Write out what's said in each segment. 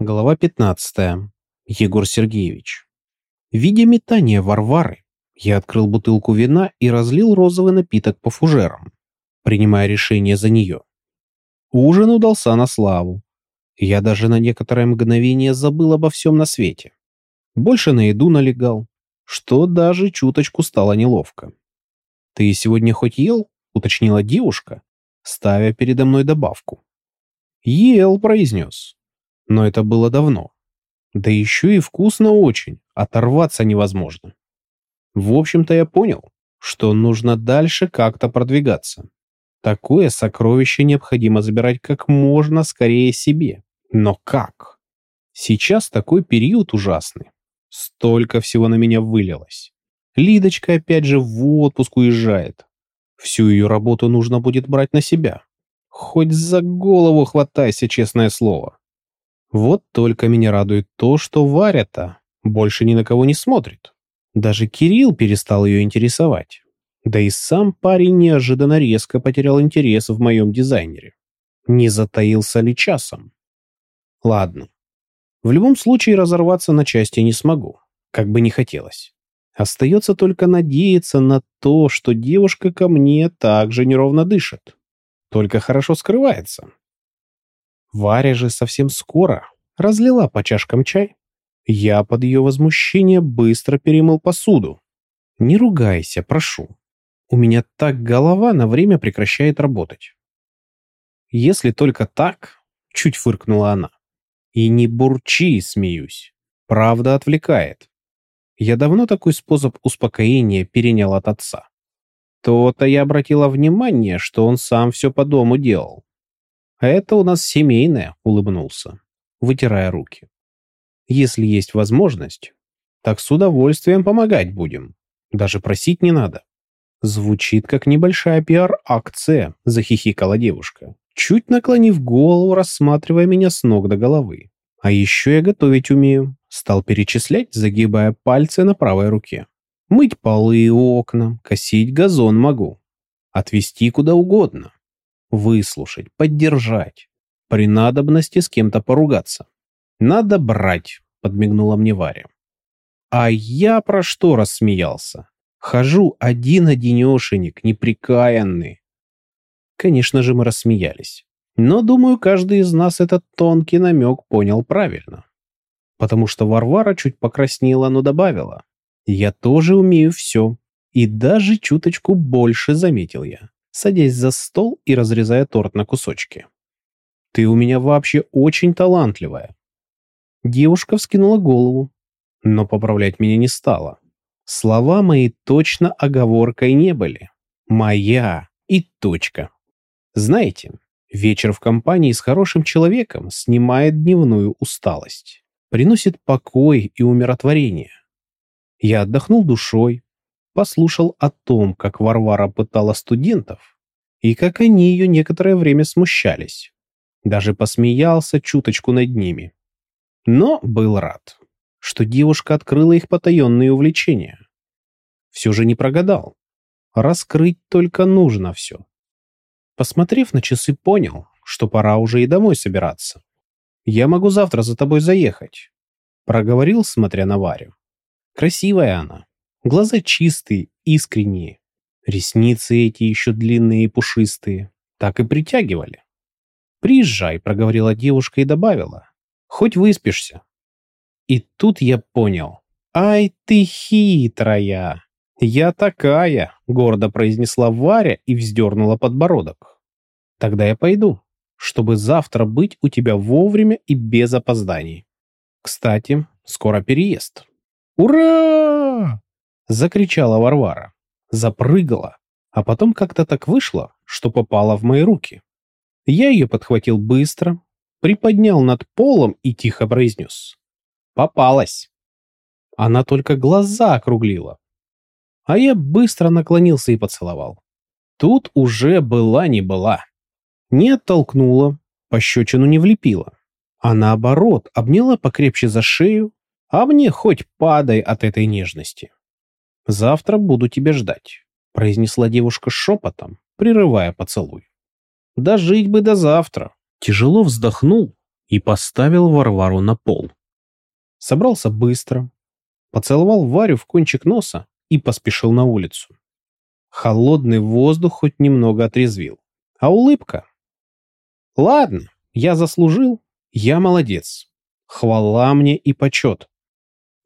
Глава 15. Егор Сергеевич. Видя метание Варвары, я открыл бутылку вина и разлил розовый напиток по фужерам, принимая решение за нее. Ужин удался на славу. Я даже на некоторое мгновение забыл обо всем на свете. Больше на еду налегал, что даже чуточку стало неловко. «Ты сегодня хоть ел?» — уточнила девушка, ставя передо мной добавку. «Ел», — произнес но это было давно. Да еще и вкусно очень, оторваться невозможно. В общем-то, я понял, что нужно дальше как-то продвигаться. Такое сокровище необходимо забирать как можно скорее себе. Но как? Сейчас такой период ужасный. Столько всего на меня вылилось. Лидочка опять же в отпуск уезжает. Всю ее работу нужно будет брать на себя. Хоть за голову хватайся, честное слово. Вот только меня радует то, что Варя-то больше ни на кого не смотрит. Даже Кирилл перестал ее интересовать. Да и сам парень неожиданно резко потерял интерес в моем дизайнере. Не затаился ли часом? Ладно. В любом случае разорваться на части не смогу, как бы не хотелось. Остается только надеяться на то, что девушка ко мне также неровно дышит. Только хорошо скрывается. Варя же совсем скоро разлила по чашкам чай. Я под ее возмущение быстро перемыл посуду. «Не ругайся, прошу. У меня так голова на время прекращает работать». «Если только так», — чуть фыркнула она. «И не бурчи, смеюсь. Правда отвлекает. Я давно такой способ успокоения перенял от отца. То-то я обратила внимание, что он сам все по дому делал. А это у нас семейное, улыбнулся, вытирая руки. Если есть возможность, так с удовольствием помогать будем. Даже просить не надо. Звучит как небольшая пиар-акция, захихикала девушка, чуть наклонив голову, рассматривая меня с ног до головы. А еще я готовить умею. Стал перечислять, загибая пальцы на правой руке. Мыть полы и окна, косить газон могу. Отвезти куда угодно выслушать, поддержать. При надобности с кем-то поругаться. «Надо брать», — подмигнула мне Варя. А я про что рассмеялся? Хожу один-одинешенек, неприкаянный. Конечно же, мы рассмеялись. Но, думаю, каждый из нас этот тонкий намек понял правильно. Потому что Варвара чуть покраснела, но добавила. «Я тоже умею все. И даже чуточку больше заметил я садясь за стол и разрезая торт на кусочки. «Ты у меня вообще очень талантливая». Девушка вскинула голову, но поправлять меня не стала. Слова мои точно оговоркой не были. Моя и точка. Знаете, вечер в компании с хорошим человеком снимает дневную усталость, приносит покой и умиротворение. Я отдохнул душой, послушал о том, как Варвара пытала студентов, и как они ее некоторое время смущались. Даже посмеялся чуточку над ними. Но был рад, что девушка открыла их потаенные увлечения. Все же не прогадал. Раскрыть только нужно все. Посмотрев на часы, понял, что пора уже и домой собираться. «Я могу завтра за тобой заехать», — проговорил, смотря на Варю. Красивая она, Глаза чистые, искренние. Ресницы эти еще длинные и пушистые. Так и притягивали. «Приезжай», — проговорила девушка и добавила. «Хоть выспишься». И тут я понял. «Ай ты хитрая!» «Я такая», — гордо произнесла Варя и вздернула подбородок. «Тогда я пойду, чтобы завтра быть у тебя вовремя и без опозданий. Кстати, скоро переезд». «Ура!» Закричала Варвара. Запрыгала. А потом как-то так вышло, что попала в мои руки. Я ее подхватил быстро, приподнял над полом и тихо произнес. «Попалась!» Она только глаза округлила. А я быстро наклонился и поцеловал. Тут уже была не была. Не оттолкнула, пощечину не влепила. А наоборот, обняла покрепче за шею, а мне хоть падай от этой нежности. «Завтра буду тебя ждать», — произнесла девушка шепотом, прерывая поцелуй. «Дожить бы до завтра». Тяжело вздохнул и поставил Варвару на пол. Собрался быстро, поцеловал Варю в кончик носа и поспешил на улицу. Холодный воздух хоть немного отрезвил. А улыбка? Ладно, я заслужил, я молодец. Хвала мне и почет.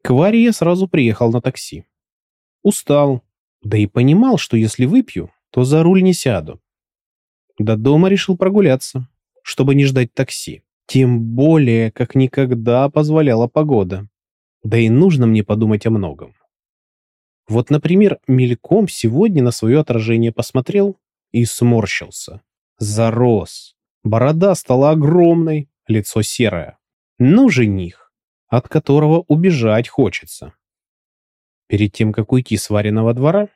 К Варе я сразу приехал на такси. Устал, да и понимал, что если выпью, то за руль не сяду. До дома решил прогуляться, чтобы не ждать такси. Тем более, как никогда позволяла погода. Да и нужно мне подумать о многом. Вот, например, мельком сегодня на свое отражение посмотрел и сморщился. Зарос. Борода стала огромной, лицо серое. Ну, жених, от которого убежать хочется. Перед тем, как уйти с вареного двора,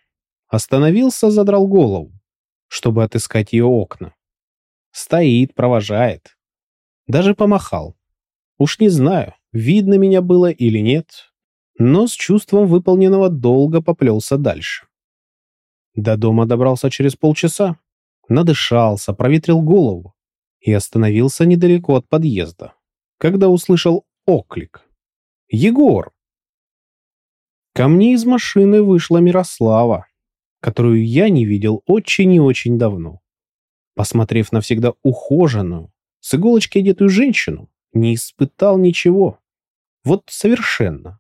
остановился, задрал голову, чтобы отыскать ее окна. Стоит, провожает. Даже помахал. Уж не знаю, видно меня было или нет, но с чувством выполненного долга поплелся дальше. До дома добрался через полчаса, надышался, проветрил голову и остановился недалеко от подъезда, когда услышал оклик. «Егор!» Ко мне из машины вышла Мирослава, которую я не видел очень и очень давно. Посмотрев на всегда ухоженную, с иголочки одетую женщину, не испытал ничего. Вот совершенно.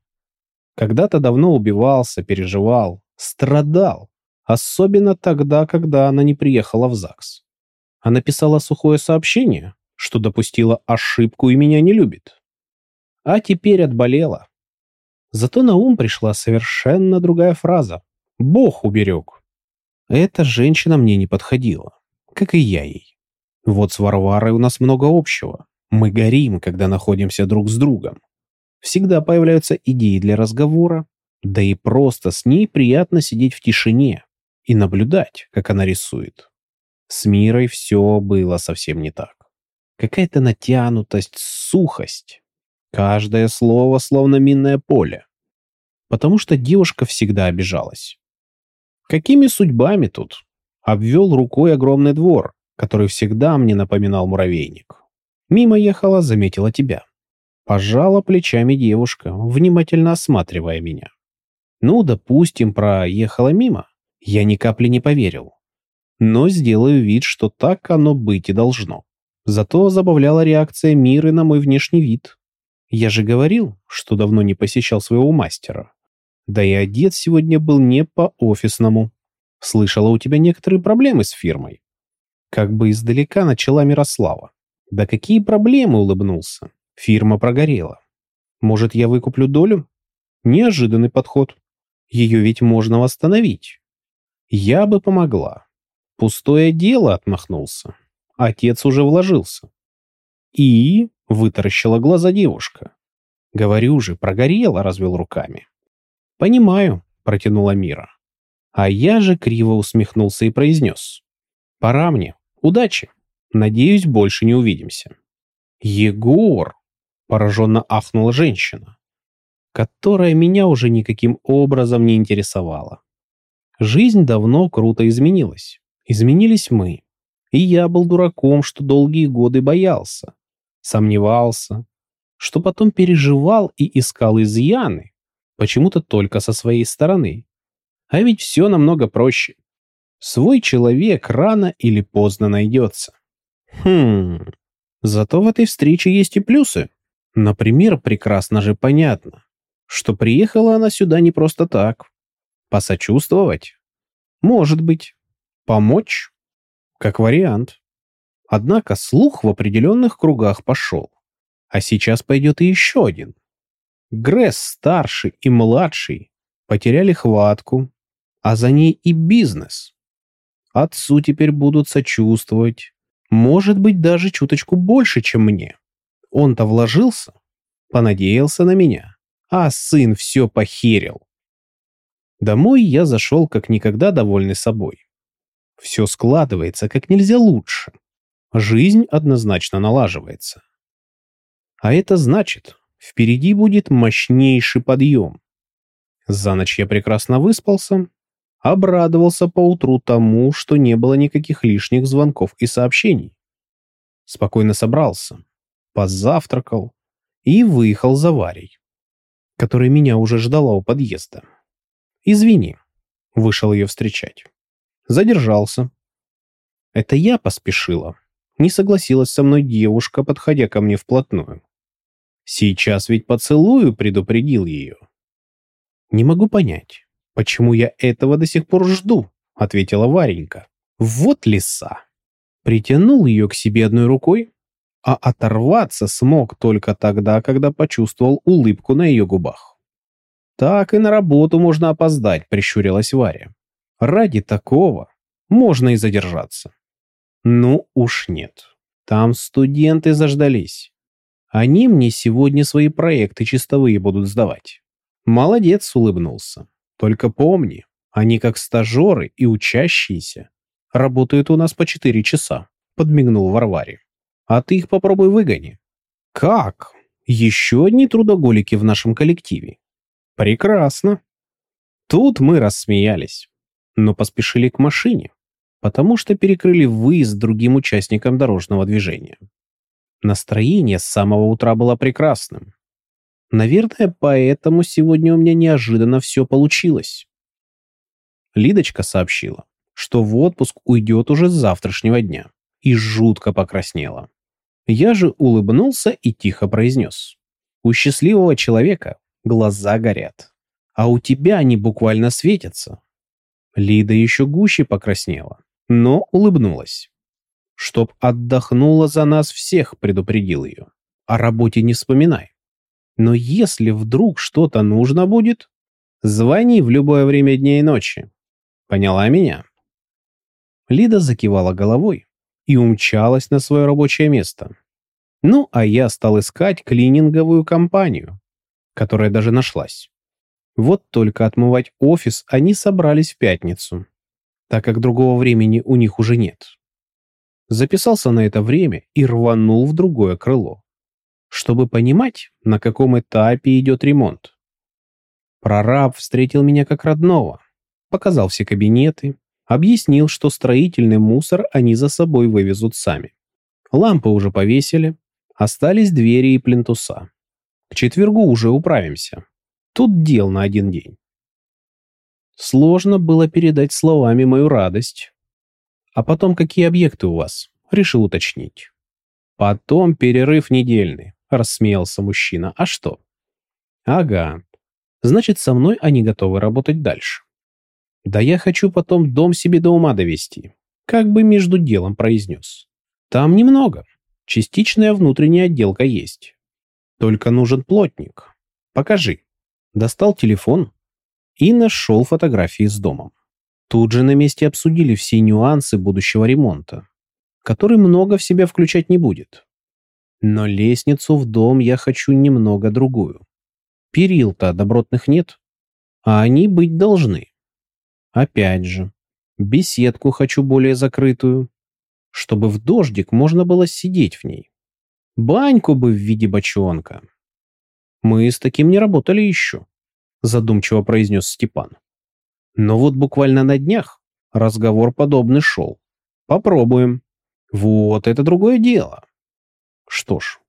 Когда-то давно убивался, переживал, страдал. Особенно тогда, когда она не приехала в ЗАГС. А написала сухое сообщение, что допустила ошибку и меня не любит. А теперь отболела. Зато на ум пришла совершенно другая фраза. «Бог уберег». Эта женщина мне не подходила, как и я ей. Вот с Варварой у нас много общего. Мы горим, когда находимся друг с другом. Всегда появляются идеи для разговора, да и просто с ней приятно сидеть в тишине и наблюдать, как она рисует. С Мирой все было совсем не так. Какая-то натянутость, сухость. Каждое слово словно минное поле. Потому что девушка всегда обижалась. Какими судьбами тут? Обвел рукой огромный двор, который всегда мне напоминал муравейник. Мимо ехала, заметила тебя. Пожала плечами девушка, внимательно осматривая меня. Ну, допустим, проехала мимо. Я ни капли не поверил. Но сделаю вид, что так оно быть и должно. Зато забавляла реакция Миры на мой внешний вид. Я же говорил, что давно не посещал своего мастера. Да и одет сегодня был не по-офисному. Слышала, у тебя некоторые проблемы с фирмой. Как бы издалека начала Мирослава. Да какие проблемы, улыбнулся. Фирма прогорела. Может, я выкуплю долю? Неожиданный подход. Ее ведь можно восстановить. Я бы помогла. Пустое дело, отмахнулся. Отец уже вложился. И вытаращила глаза девушка. Говорю же, прогорела, развел руками. Понимаю, протянула Мира. А я же криво усмехнулся и произнес. Пора мне. Удачи. Надеюсь, больше не увидимся. Егор, пораженно ахнула женщина, которая меня уже никаким образом не интересовала. Жизнь давно круто изменилась. Изменились мы. И я был дураком, что долгие годы боялся, сомневался, что потом переживал и искал изъяны, почему-то только со своей стороны. А ведь все намного проще. Свой человек рано или поздно найдется. Хм, зато в этой встрече есть и плюсы. Например, прекрасно же понятно, что приехала она сюда не просто так. Посочувствовать? Может быть. Помочь? Как вариант. Однако слух в определенных кругах пошел. А сейчас пойдет и еще один. Гресс старший и младший потеряли хватку, а за ней и бизнес. Отцу теперь будут сочувствовать. Может быть, даже чуточку больше, чем мне. Он-то вложился, понадеялся на меня, а сын все похерил. Домой я зашел как никогда довольный собой. Все складывается как нельзя лучше. Жизнь однозначно налаживается. А это значит, впереди будет мощнейший подъем. За ночь я прекрасно выспался, обрадовался поутру тому, что не было никаких лишних звонков и сообщений. Спокойно собрался, позавтракал и выехал за Варей, которая меня уже ждала у подъезда. «Извини», — вышел ее встречать. Задержался. Это я поспешила. Не согласилась со мной девушка, подходя ко мне вплотную. Сейчас ведь поцелую предупредил ее. Не могу понять, почему я этого до сих пор жду, ответила Варенька. Вот лиса. Притянул ее к себе одной рукой, а оторваться смог только тогда, когда почувствовал улыбку на ее губах. «Так и на работу можно опоздать», — прищурилась Варя. «Ради такого можно и задержаться». «Ну уж нет. Там студенты заждались. Они мне сегодня свои проекты чистовые будут сдавать». «Молодец», — улыбнулся. «Только помни, они как стажеры и учащиеся. Работают у нас по четыре часа», — подмигнул Варваре. «А ты их попробуй выгони». «Как? Еще одни трудоголики в нашем коллективе?» «Прекрасно». Тут мы рассмеялись, но поспешили к машине, потому что перекрыли выезд другим участникам дорожного движения. Настроение с самого утра было прекрасным. Наверное, поэтому сегодня у меня неожиданно все получилось. Лидочка сообщила, что в отпуск уйдет уже с завтрашнего дня, и жутко покраснела. Я же улыбнулся и тихо произнес. У счастливого человека глаза горят, а у тебя они буквально светятся. Лида еще гуще покраснела но улыбнулась. «Чтоб отдохнула за нас всех», — предупредил ее. «О работе не вспоминай. Но если вдруг что-то нужно будет, звони в любое время дня и ночи. Поняла меня?» Лида закивала головой и умчалась на свое рабочее место. Ну, а я стал искать клининговую компанию, которая даже нашлась. Вот только отмывать офис они собрались в пятницу так как другого времени у них уже нет. Записался на это время и рванул в другое крыло, чтобы понимать, на каком этапе идет ремонт. Прораб встретил меня как родного, показал все кабинеты, объяснил, что строительный мусор они за собой вывезут сами. Лампы уже повесили, остались двери и плинтуса. К четвергу уже управимся. Тут дел на один день. Сложно было передать словами мою радость. А потом, какие объекты у вас? Решил уточнить. Потом перерыв недельный, рассмеялся мужчина. А что? Ага. Значит, со мной они готовы работать дальше. Да я хочу потом дом себе до ума довести. Как бы между делом произнес. Там немного. Частичная внутренняя отделка есть. Только нужен плотник. Покажи. Достал телефон, и нашел фотографии с домом. Тут же на месте обсудили все нюансы будущего ремонта, который много в себя включать не будет. Но лестницу в дом я хочу немного другую. Перил-то добротных нет, а они быть должны. Опять же, беседку хочу более закрытую, чтобы в дождик можно было сидеть в ней. Баньку бы в виде бочонка. Мы с таким не работали еще задумчиво произнес Степан. Но вот буквально на днях разговор подобный шел. Попробуем. Вот это другое дело. Что ж,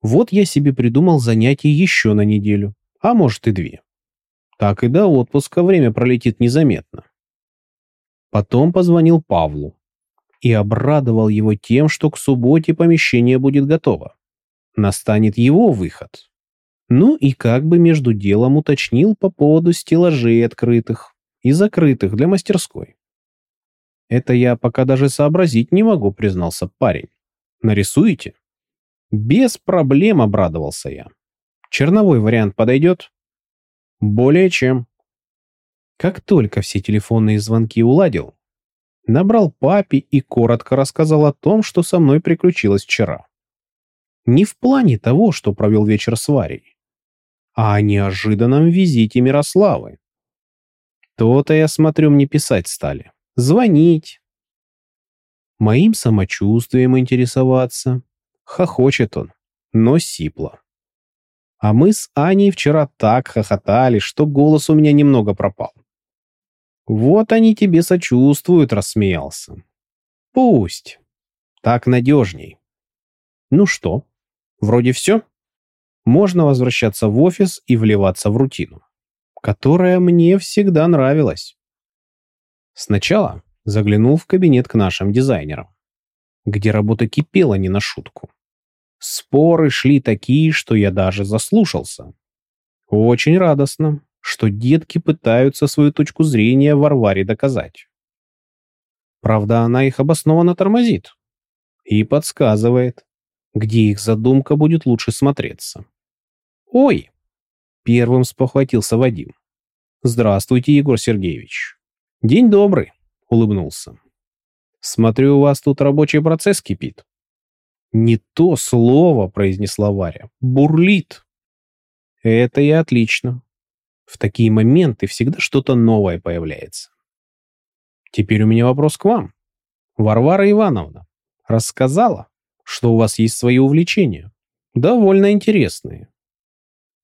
вот я себе придумал занятие еще на неделю, а может и две. Так и до отпуска время пролетит незаметно. Потом позвонил Павлу и обрадовал его тем, что к субботе помещение будет готово. Настанет его выход. Ну и как бы между делом уточнил по поводу стеллажей открытых и закрытых для мастерской. «Это я пока даже сообразить не могу», — признался парень. «Нарисуете?» «Без проблем», — обрадовался я. «Черновой вариант подойдет?» «Более чем». Как только все телефонные звонки уладил, набрал папе и коротко рассказал о том, что со мной приключилось вчера. Не в плане того, что провел вечер с Варей, а о неожиданном визите Мирославы. То-то, я смотрю, мне писать стали. Звонить. Моим самочувствием интересоваться. Хохочет он, но сипло. А мы с Аней вчера так хохотали, что голос у меня немного пропал. «Вот они тебе сочувствуют», — рассмеялся. «Пусть. Так надежней». «Ну что, Вроде все. Можно возвращаться в офис и вливаться в рутину, которая мне всегда нравилась. Сначала заглянул в кабинет к нашим дизайнерам, где работа кипела не на шутку. Споры шли такие, что я даже заслушался. Очень радостно, что детки пытаются свою точку зрения Варваре доказать. Правда, она их обоснованно тормозит и подсказывает, где их задумка будет лучше смотреться. «Ой!» — первым спохватился Вадим. «Здравствуйте, Егор Сергеевич». «День добрый», — улыбнулся. «Смотрю, у вас тут рабочий процесс кипит». «Не то слово», — произнесла Варя. «Бурлит». «Это и отлично. В такие моменты всегда что-то новое появляется. Теперь у меня вопрос к вам. Варвара Ивановна рассказала, что у вас есть свои увлечения. Довольно интересные.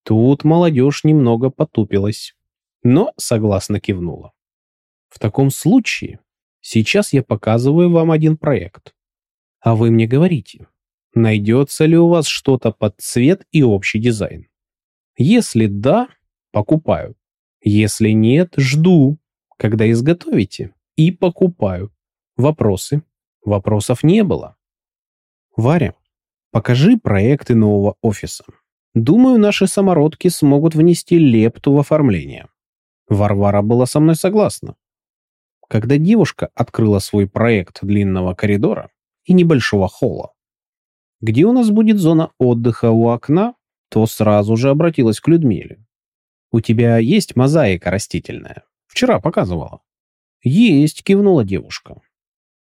Тут молодежь немного потупилась, но согласно кивнула. В таком случае сейчас я показываю вам один проект. А вы мне говорите, найдется ли у вас что-то под цвет и общий дизайн. Если да, покупаю. Если нет, жду, когда изготовите, и покупаю. Вопросы? Вопросов не было. Варя, покажи проекты нового офиса. Думаю, наши самородки смогут внести лепту в оформление. Варвара была со мной согласна. Когда девушка открыла свой проект длинного коридора и небольшого холла, где у нас будет зона отдыха у окна, то сразу же обратилась к Людмиле. «У тебя есть мозаика растительная? Вчера показывала». «Есть», — кивнула девушка.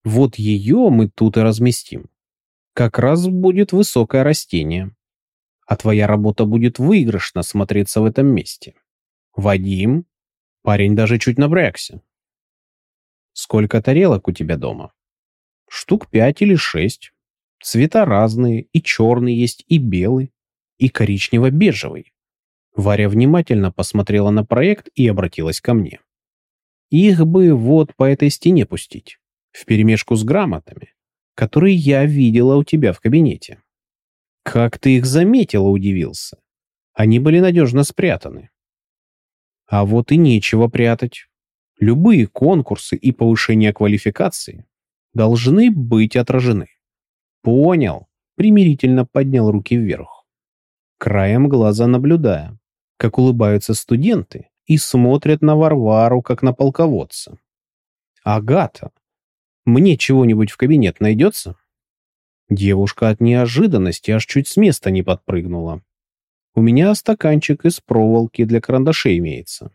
«Вот ее мы тут и разместим. Как раз будет высокое растение. А твоя работа будет выигрышно смотреться в этом месте. Вадим?» Парень даже чуть напрягся. «Сколько тарелок у тебя дома?» «Штук пять или шесть. Цвета разные, и черный есть, и белый, и коричнево-бежевый. Варя внимательно посмотрела на проект и обратилась ко мне. Их бы вот по этой стене пустить, вперемешку с грамотами, которые я видела у тебя в кабинете. Как ты их заметила, удивился. Они были надежно спрятаны. А вот и нечего прятать. Любые конкурсы и повышение квалификации должны быть отражены. Понял. Примирительно поднял руки вверх. Краем глаза наблюдая, как улыбаются студенты и смотрят на Варвару, как на полководца. «Агата, мне чего-нибудь в кабинет найдется?» Девушка от неожиданности аж чуть с места не подпрыгнула. «У меня стаканчик из проволоки для карандашей имеется.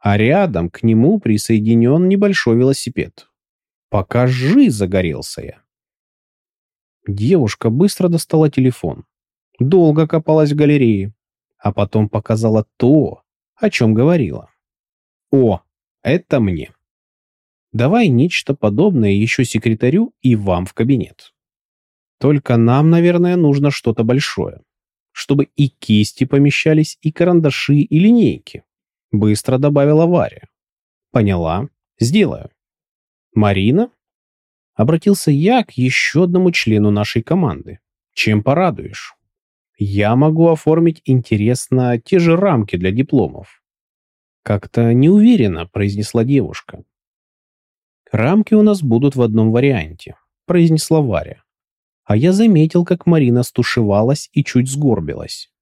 А рядом к нему присоединен небольшой велосипед. Покажи, загорелся я». Девушка быстро достала телефон. Долго копалась в галерее а потом показала то, о чем говорила. «О, это мне. Давай нечто подобное еще секретарю и вам в кабинет. Только нам, наверное, нужно что-то большое, чтобы и кисти помещались, и карандаши, и линейки», быстро добавила Варя. «Поняла. Сделаю». «Марина?» Обратился я к еще одному члену нашей команды. «Чем порадуешь?» я могу оформить интересно те же рамки для дипломов. Как-то неуверенно произнесла девушка. Рамки у нас будут в одном варианте, произнесла Варя. А я заметил, как Марина стушевалась и чуть сгорбилась.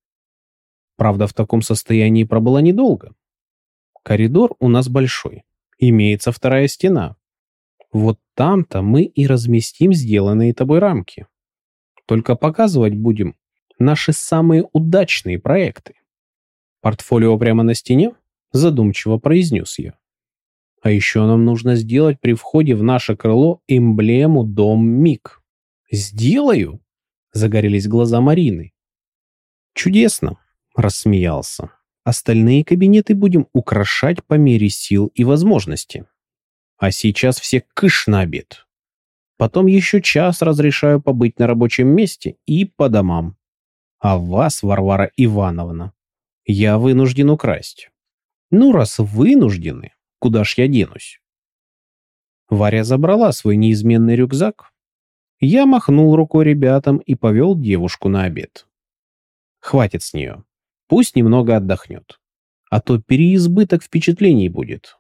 Правда, в таком состоянии пробыла недолго. Коридор у нас большой. Имеется вторая стена. Вот там-то мы и разместим сделанные тобой рамки. Только показывать будем наши самые удачные проекты. Портфолио прямо на стене? Задумчиво произнес я. А еще нам нужно сделать при входе в наше крыло эмблему «Дом Миг». «Сделаю?» — загорелись глаза Марины. «Чудесно!» — рассмеялся. «Остальные кабинеты будем украшать по мере сил и возможности. А сейчас все кыш на обед. Потом еще час разрешаю побыть на рабочем месте и по домам а вас, Варвара Ивановна, я вынужден украсть. Ну, раз вынуждены, куда ж я денусь? Варя забрала свой неизменный рюкзак, Я махнул рукой ребятам и повел девушку на обед. Хватит с нее. Пусть немного отдохнет. А то переизбыток впечатлений будет.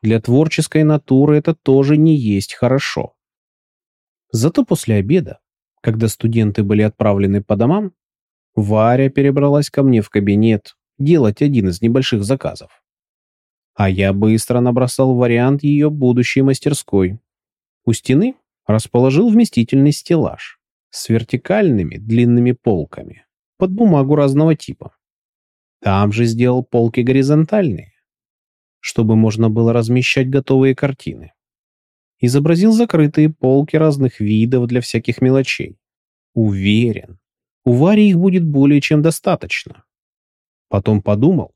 Для творческой натуры это тоже не есть хорошо. Зато после обеда, когда студенты были отправлены по домам, Варя перебралась ко мне в кабинет делать один из небольших заказов. А я быстро набросал вариант ее будущей мастерской. У стены расположил вместительный стеллаж с вертикальными длинными полками под бумагу разного типа. Там же сделал полки горизонтальные, чтобы можно было размещать готовые картины. Изобразил закрытые полки разных видов для всяких мелочей. Уверен, у Вари их будет более чем достаточно. Потом подумал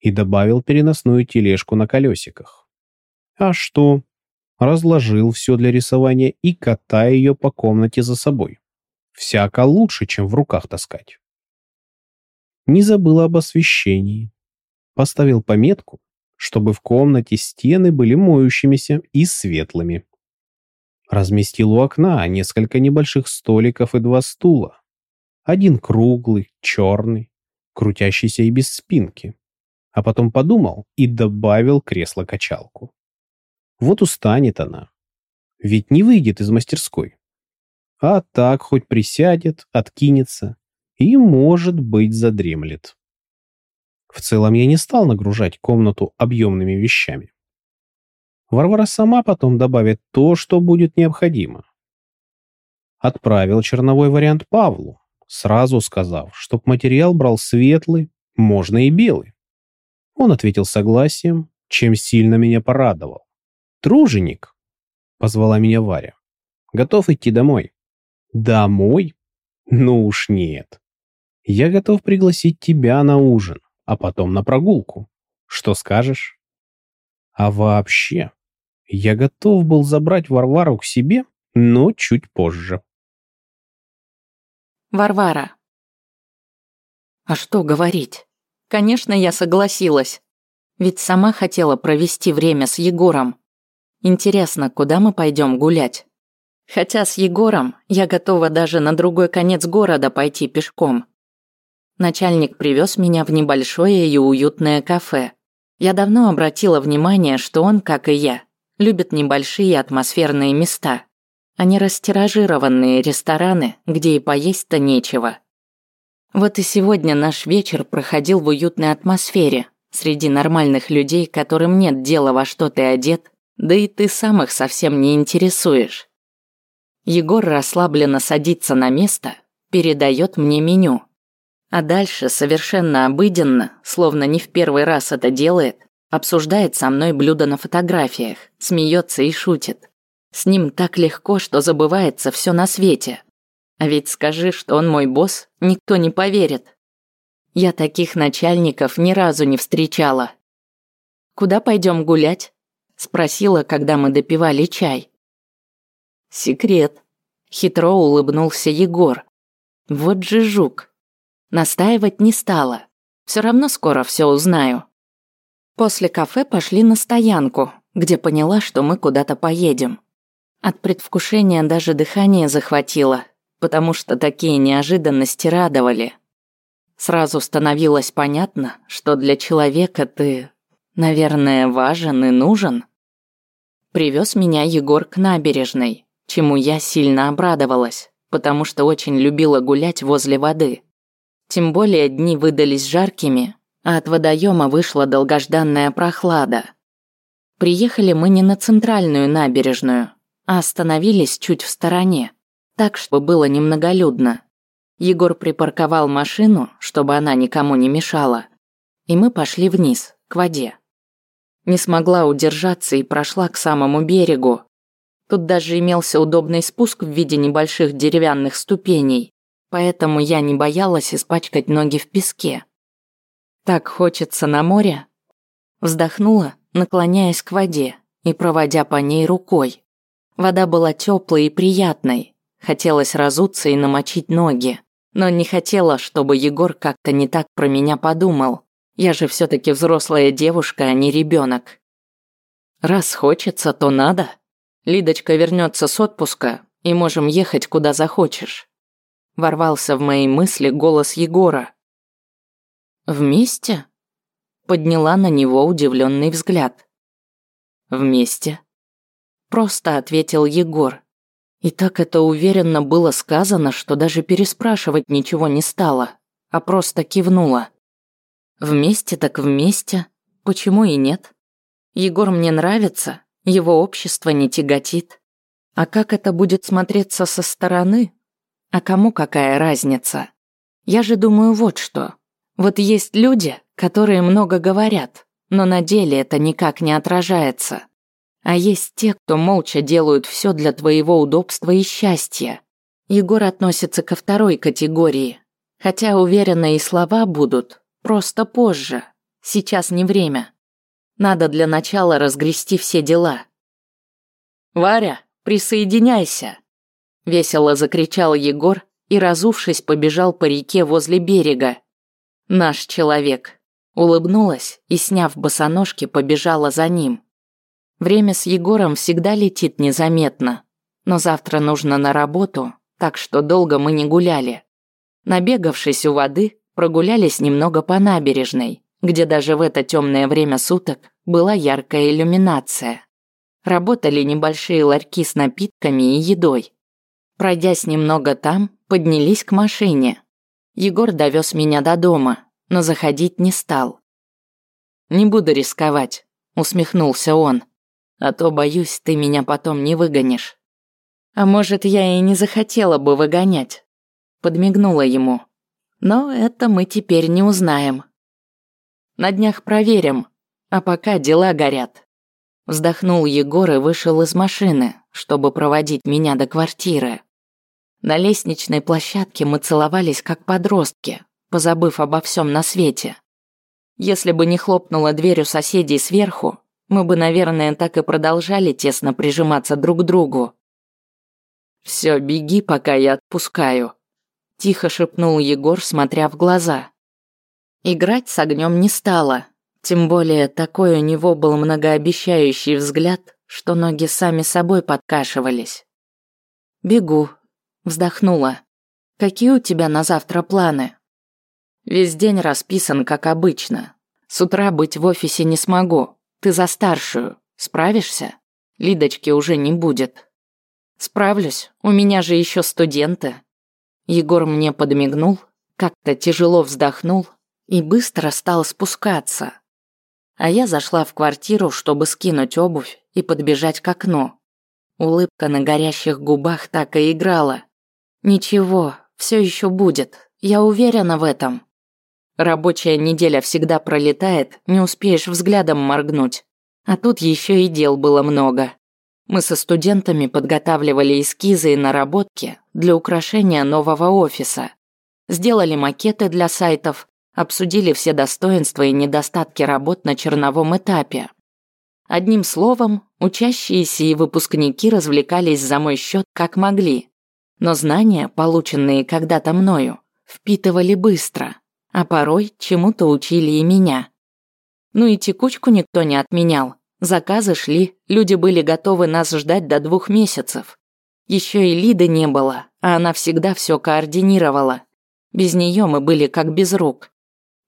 и добавил переносную тележку на колесиках. А что? Разложил все для рисования и катая ее по комнате за собой. Всяко лучше, чем в руках таскать. Не забыл об освещении. Поставил пометку, чтобы в комнате стены были моющимися и светлыми. Разместил у окна несколько небольших столиков и два стула. Один круглый, черный, крутящийся и без спинки. А потом подумал и добавил кресло-качалку. Вот устанет она. Ведь не выйдет из мастерской. А так хоть присядет, откинется и, может быть, задремлет. В целом я не стал нагружать комнату объемными вещами. Варвара сама потом добавит то, что будет необходимо. Отправил черновой вариант Павлу, сразу сказав, чтоб материал брал светлый, можно и белый. Он ответил согласием, чем сильно меня порадовал. «Труженик!» — позвала меня Варя. «Готов идти домой?» «Домой? Ну уж нет. Я готов пригласить тебя на ужин а потом на прогулку. Что скажешь? А вообще, я готов был забрать Варвару к себе, но чуть позже. Варвара. А что говорить? Конечно, я согласилась. Ведь сама хотела провести время с Егором. Интересно, куда мы пойдем гулять? Хотя с Егором я готова даже на другой конец города пойти пешком. Начальник привез меня в небольшое и уютное кафе. Я давно обратила внимание, что он, как и я, любит небольшие атмосферные места, а не растиражированные рестораны, где и поесть-то нечего. Вот и сегодня наш вечер проходил в уютной атмосфере, среди нормальных людей, которым нет дела во что ты одет, да и ты сам их совсем не интересуешь. Егор расслабленно садится на место, передает мне меню – а дальше совершенно обыденно, словно не в первый раз это делает, обсуждает со мной блюдо на фотографиях, смеется и шутит. С ним так легко, что забывается все на свете. А ведь скажи, что он мой босс, никто не поверит. Я таких начальников ни разу не встречала. «Куда пойдем гулять?» – спросила, когда мы допивали чай. «Секрет», – хитро улыбнулся Егор. «Вот же жук, Настаивать не стала. Все равно скоро все узнаю. После кафе пошли на стоянку, где поняла, что мы куда-то поедем. От предвкушения даже дыхание захватило, потому что такие неожиданности радовали. Сразу становилось понятно, что для человека ты, наверное, важен и нужен. Привез меня Егор к набережной, чему я сильно обрадовалась, потому что очень любила гулять возле воды. Тем более дни выдались жаркими, а от водоема вышла долгожданная прохлада. Приехали мы не на центральную набережную, а остановились чуть в стороне, так что было немноголюдно. Егор припарковал машину, чтобы она никому не мешала, и мы пошли вниз, к воде. Не смогла удержаться и прошла к самому берегу. Тут даже имелся удобный спуск в виде небольших деревянных ступеней, поэтому я не боялась испачкать ноги в песке. Так хочется на море. Вздохнула, наклоняясь к воде и проводя по ней рукой. Вода была теплой и приятной. Хотелось разуться и намочить ноги. Но не хотела, чтобы Егор как-то не так про меня подумал. Я же все-таки взрослая девушка, а не ребенок. Раз хочется, то надо. Лидочка вернется с отпуска, и можем ехать куда захочешь. Ворвался в мои мысли голос Егора. Вместе? Подняла на него удивленный взгляд. Вместе. Просто ответил Егор. И так это уверенно было сказано, что даже переспрашивать ничего не стало, а просто кивнула. Вместе так вместе, почему и нет? Егор мне нравится, его общество не тяготит. А как это будет смотреться со стороны? А кому какая разница? Я же думаю вот что. Вот есть люди, которые много говорят, но на деле это никак не отражается. А есть те, кто молча делают все для твоего удобства и счастья. Егор относится ко второй категории. Хотя, уверенно, и слова будут, просто позже. Сейчас не время. Надо для начала разгрести все дела. «Варя, присоединяйся!» Весело закричал Егор и, разувшись, побежал по реке возле берега. «Наш человек!» Улыбнулась и, сняв босоножки, побежала за ним. Время с Егором всегда летит незаметно. Но завтра нужно на работу, так что долго мы не гуляли. Набегавшись у воды, прогулялись немного по набережной, где даже в это темное время суток была яркая иллюминация. Работали небольшие ларьки с напитками и едой. Пройдясь немного там, поднялись к машине. Егор довез меня до дома, но заходить не стал. «Не буду рисковать», — усмехнулся он. «А то, боюсь, ты меня потом не выгонишь». «А может, я и не захотела бы выгонять», — подмигнула ему. «Но это мы теперь не узнаем». «На днях проверим, а пока дела горят». Вздохнул Егор и вышел из машины, чтобы проводить меня до квартиры. На лестничной площадке мы целовались как подростки, позабыв обо всем на свете. Если бы не хлопнула дверь у соседей сверху, мы бы, наверное, так и продолжали тесно прижиматься друг к другу. «Все, беги, пока я отпускаю», – тихо шепнул Егор, смотря в глаза. Играть с огнем не стало, тем более такой у него был многообещающий взгляд, что ноги сами собой подкашивались. «Бегу», – вздохнула. «Какие у тебя на завтра планы?» «Весь день расписан, как обычно. С утра быть в офисе не смогу. Ты за старшую. Справишься? Лидочки уже не будет». «Справлюсь. У меня же еще студенты». Егор мне подмигнул, как-то тяжело вздохнул и быстро стал спускаться, а я зашла в квартиру, чтобы скинуть обувь и подбежать к окну. Улыбка на горящих губах так и играла. Ничего, все еще будет, я уверена в этом. Рабочая неделя всегда пролетает, не успеешь взглядом моргнуть. А тут еще и дел было много. Мы со студентами подготавливали эскизы и наработки для украшения нового офиса. Сделали макеты для сайтов, обсудили все достоинства и недостатки работ на черновом этапе. Одним словом, учащиеся и выпускники развлекались за мой счет как могли. Но знания, полученные когда-то мною, впитывали быстро, а порой чему-то учили и меня. Ну и текучку никто не отменял. Заказы шли, люди были готовы нас ждать до двух месяцев. Еще и Лиды не было, а она всегда все координировала. Без нее мы были как без рук.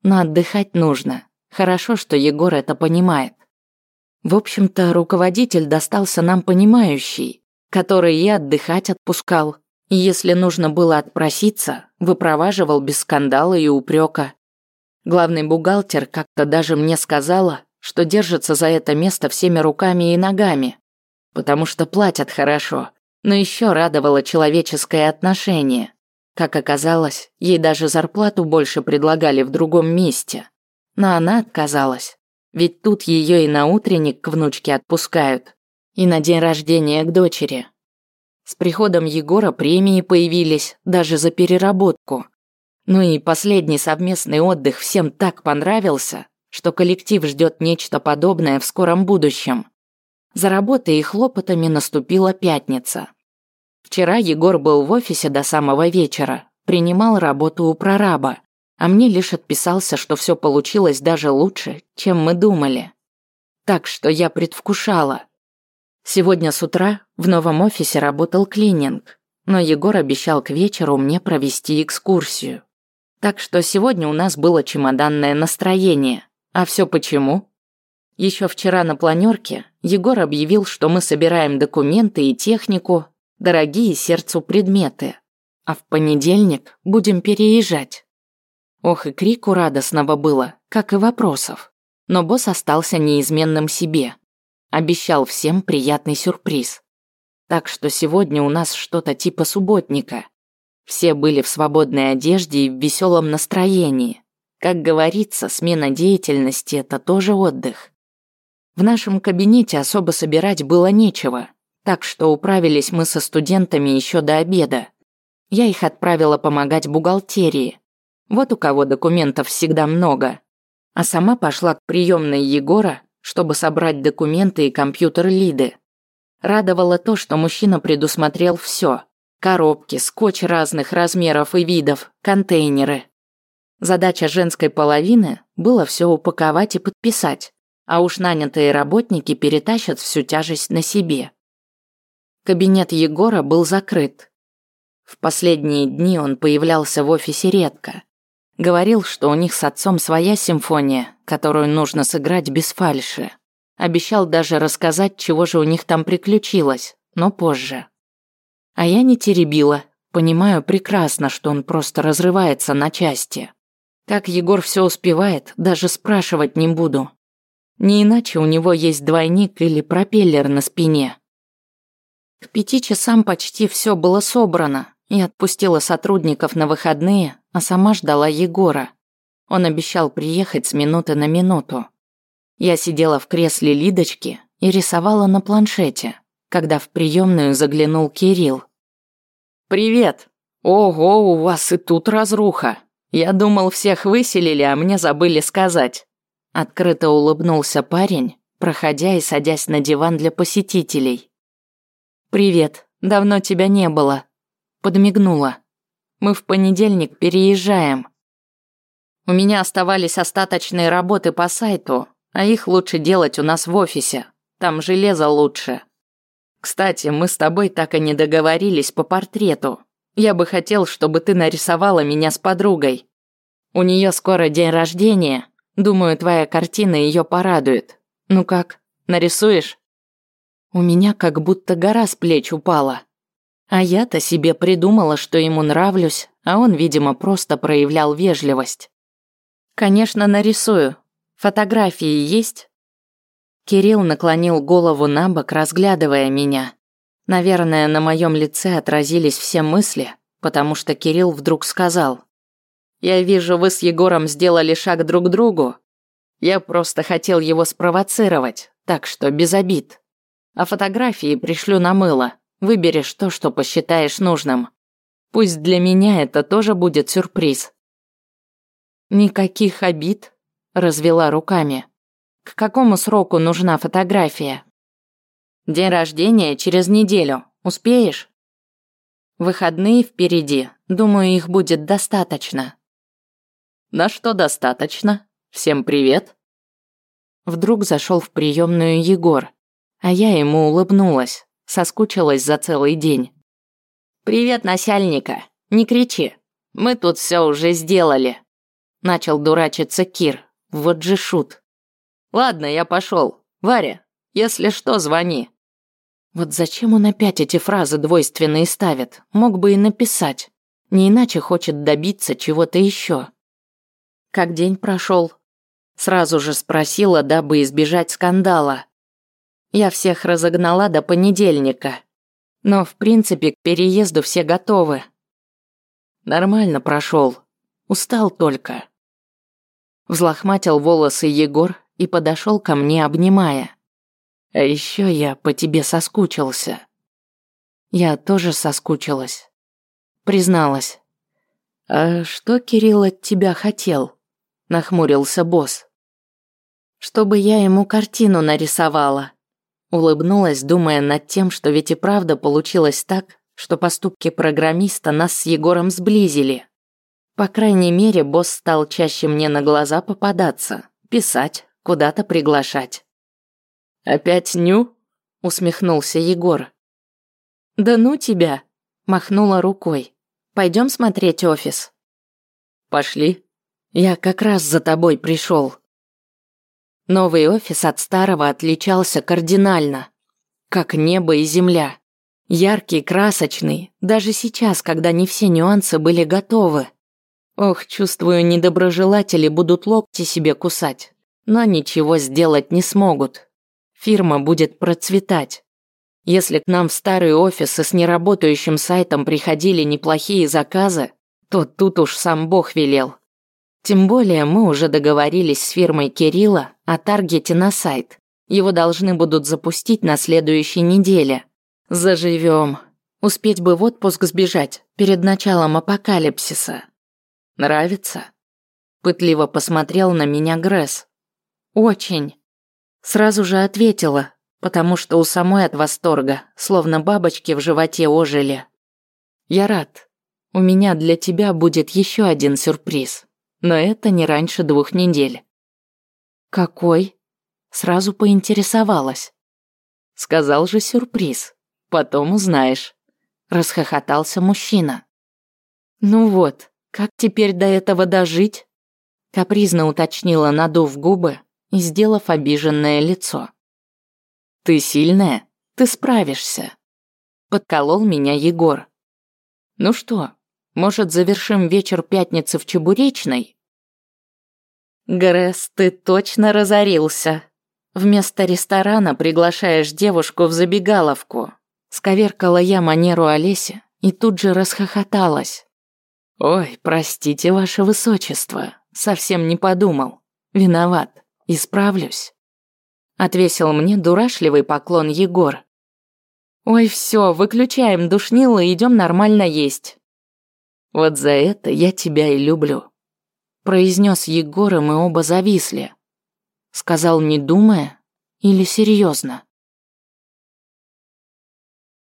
Но отдыхать нужно. Хорошо, что Егор это понимает. В общем-то, руководитель достался нам понимающий, который и отдыхать отпускал, и если нужно было отпроситься, выпроваживал без скандала и упрека. Главный бухгалтер как-то даже мне сказала, что держится за это место всеми руками и ногами, потому что платят хорошо, но еще радовало человеческое отношение. Как оказалось, ей даже зарплату больше предлагали в другом месте. Но она отказалась. Ведь тут ее и на утренник к внучке отпускают, и на день рождения к дочери. С приходом Егора премии появились, даже за переработку. Ну и последний совместный отдых всем так понравился, что коллектив ждет нечто подобное в скором будущем. За работой и хлопотами наступила пятница. Вчера Егор был в офисе до самого вечера, принимал работу у прораба, а мне лишь отписался, что все получилось даже лучше, чем мы думали. Так что я предвкушала. Сегодня с утра в новом офисе работал клининг, но Егор обещал к вечеру мне провести экскурсию. Так что сегодня у нас было чемоданное настроение. А все почему? Еще вчера на планерке Егор объявил, что мы собираем документы и технику, дорогие сердцу предметы. А в понедельник будем переезжать. Ох, и крику радостного было, как и вопросов. Но босс остался неизменным себе. Обещал всем приятный сюрприз. Так что сегодня у нас что-то типа субботника. Все были в свободной одежде и в веселом настроении. Как говорится, смена деятельности – это тоже отдых. В нашем кабинете особо собирать было нечего, так что управились мы со студентами еще до обеда. Я их отправила помогать бухгалтерии, вот у кого документов всегда много. А сама пошла к приемной Егора, чтобы собрать документы и компьютер Лиды. Радовало то, что мужчина предусмотрел все: Коробки, скотч разных размеров и видов, контейнеры. Задача женской половины было все упаковать и подписать, а уж нанятые работники перетащат всю тяжесть на себе. Кабинет Егора был закрыт. В последние дни он появлялся в офисе редко. Говорил, что у них с отцом своя симфония, которую нужно сыграть без фальши. Обещал даже рассказать, чего же у них там приключилось, но позже. А я не теребила, понимаю прекрасно, что он просто разрывается на части. Как Егор все успевает, даже спрашивать не буду. Не иначе у него есть двойник или пропеллер на спине. К пяти часам почти все было собрано, и отпустила сотрудников на выходные, а сама ждала Егора. Он обещал приехать с минуты на минуту. Я сидела в кресле Лидочки и рисовала на планшете, когда в приемную заглянул Кирилл. «Привет! Ого, у вас и тут разруха! Я думал, всех выселили, а мне забыли сказать». Открыто улыбнулся парень, проходя и садясь на диван для посетителей. «Привет, давно тебя не было», – подмигнула. Мы в понедельник переезжаем. У меня оставались остаточные работы по сайту, а их лучше делать у нас в офисе. Там железо лучше. Кстати, мы с тобой так и не договорились по портрету. Я бы хотел, чтобы ты нарисовала меня с подругой. У нее скоро день рождения. Думаю, твоя картина ее порадует. Ну как, нарисуешь? У меня как будто гора с плеч упала. А я-то себе придумала, что ему нравлюсь, а он, видимо, просто проявлял вежливость. Конечно, нарисую. Фотографии есть? Кирилл наклонил голову на бок, разглядывая меня. Наверное, на моем лице отразились все мысли, потому что Кирилл вдруг сказал. «Я вижу, вы с Егором сделали шаг друг к другу. Я просто хотел его спровоцировать, так что без обид. А фотографии пришлю на мыло. Выберешь то, что посчитаешь нужным. Пусть для меня это тоже будет сюрприз. Никаких обид, развела руками. К какому сроку нужна фотография? День рождения через неделю. Успеешь? Выходные впереди. Думаю, их будет достаточно. На что достаточно? Всем привет. Вдруг зашел в приемную Егор, а я ему улыбнулась. Соскучилась за целый день. «Привет, насяльника. Не кричи. Мы тут все уже сделали». Начал дурачиться Кир. Вот же шут. «Ладно, я пошел. Варя, если что, звони». Вот зачем он опять эти фразы двойственные ставит? Мог бы и написать. Не иначе хочет добиться чего-то еще. Как день прошел? Сразу же спросила, дабы избежать скандала. Я всех разогнала до понедельника. Но, в принципе, к переезду все готовы. Нормально прошел. Устал только. Взлохматил волосы Егор и подошел ко мне, обнимая. А еще я по тебе соскучился. Я тоже соскучилась. Призналась. А что Кирилл от тебя хотел? Нахмурился босс. Чтобы я ему картину нарисовала. Улыбнулась, думая над тем, что ведь и правда получилось так, что поступки программиста нас с Егором сблизили. По крайней мере, босс стал чаще мне на глаза попадаться, писать, куда-то приглашать. «Опять ню?» усмехнулся Егор. Да ну тебя, махнула рукой. Пойдем смотреть офис. Пошли. Я как раз за тобой пришел. Новый офис от старого отличался кардинально. Как небо и земля. Яркий, красочный, даже сейчас, когда не все нюансы были готовы. Ох, чувствую, недоброжелатели будут локти себе кусать, но ничего сделать не смогут. Фирма будет процветать. Если к нам в старые офисы с неработающим сайтом приходили неплохие заказы, то тут уж сам Бог велел. Тем более мы уже договорились с фирмой Кирилла о таргете на сайт. Его должны будут запустить на следующей неделе. Заживем. Успеть бы в отпуск сбежать перед началом апокалипсиса. Нравится? Пытливо посмотрел на меня Гресс. Очень. Сразу же ответила, потому что у самой от восторга, словно бабочки в животе ожили. Я рад. У меня для тебя будет еще один сюрприз но это не раньше двух недель. Какой? Сразу поинтересовалась. Сказал же сюрприз. Потом узнаешь. Расхохотался мужчина. Ну вот, как теперь до этого дожить? Капризно уточнила, надув губы и сделав обиженное лицо. Ты сильная, ты справишься. Подколол меня Егор. Ну что, может, завершим вечер пятницы в Чебуречной? Гресс, ты точно разорился. Вместо ресторана приглашаешь девушку в забегаловку. Сковеркала я манеру Олеси и тут же расхохоталась. Ой, простите, ваше высочество, совсем не подумал. Виноват, исправлюсь. Отвесил мне дурашливый поклон Егор. Ой, все, выключаем душнило и идем нормально есть. Вот за это я тебя и люблю. Произнес Егор, и мы оба зависли. Сказал, не думая или серьезно.